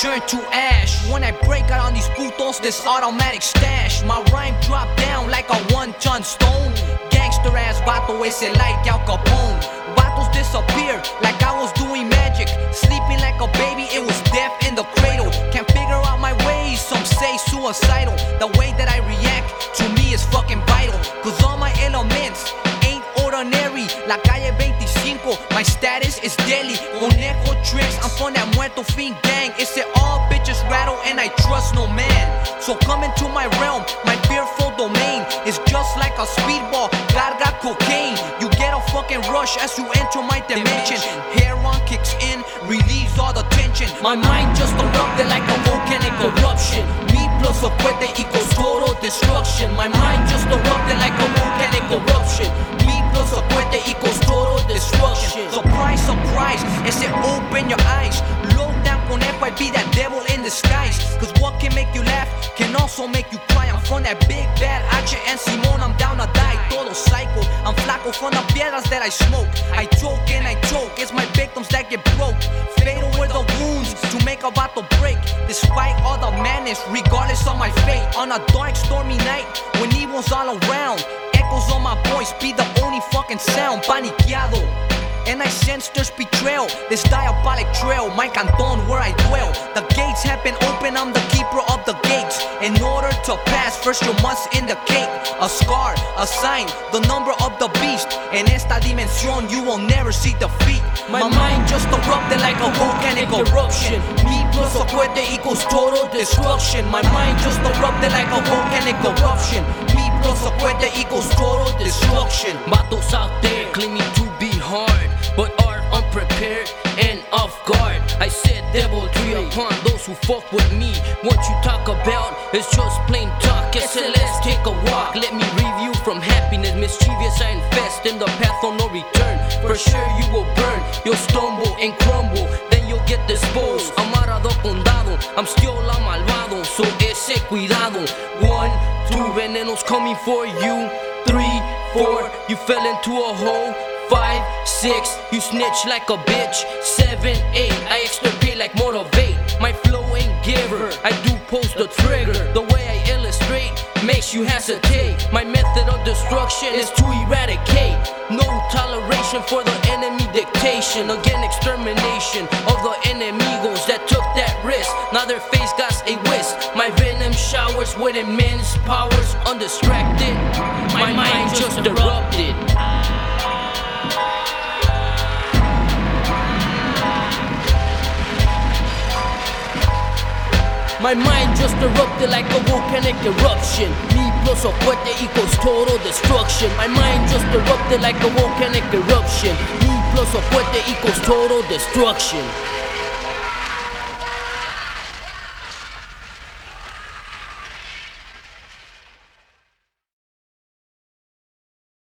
turn to ash. When I break out on these putos, this automatic stash. My rhyme drop down like a one-ton stone. Gangster ass vato ese like Al Capone. Vatos disappear like I was doing magic. Sleeping like a baby, it was death in the cradle. Can't figure out my ways, some say suicidal. The way that I react to me is fucking vital. Cause all my elements ain't ordinary. La calle tricks, that Muerto Fin gang. It's that all bitches rattle and I trust no man. So come into my realm, my fearful domain It's just like a speedball, carga cocaine. You get a fucking rush as you enter my dimension. Heroin kicks in, relieves all the tension. My mind just erupted like a volcanic eruption. Me plus a cohete equals total destruction. My mind just erupted like a volcanic eruption. Me plus a equals can make you laugh can also make you cry. I'm from that big bad H and Simon, I'm down to die Todo psycho, I'm flaco from the piedras that I smoke. I choke and I choke, it's my victims that get broke. Fatal were the wounds to make a battle break. Despite all the madness, regardless of my fate. On a dark stormy night, when evil's all around. Echoes on my voice be the only fucking sound. Paniqueado. And I sense there's betrayal, this diabolic trail, my canton where I dwell. The gates have been open, I'm the keeper of the gates. In order to pass, first you must indicate a scar, a sign, the number of the beast. In esta dimension, you will never see defeat. My mind just erupted like a volcanic eruption. Me plus a cohete equals total destruction. My mind just erupted like a volcanic eruption. Me plus a cohete equals total destruction. Vatos out there said devilry upon those who fuck with me. What you talk about is just plain talk. SLS, take a walk. Let me review from happiness. Mischievous, I infest in the path of no return. For sure, you will burn. You'll stumble and crumble. Then you'll get disposed. Amarrado condado. I'm still a malvado. So ese cuidado. One, two venenos coming for you. Three, four, you fell into a hole. Five, six, you snitch like a bitch. Seven, eight, I extirpate like motivate. My flow ain't giver, I do post the trigger. The way I illustrate makes you hesitate. My method of destruction is to eradicate. No toleration for the enemy dictation. Again, extermination of the enemigos that took that risk. Now their face got a whisk. My venom showers with immense powers, undistracted. My mind just erupted. My mind just erupted like a volcanic eruption. Me plus a cohete equals total destruction. My mind just erupted like a volcanic eruption. Me plus a cohete equals total destruction.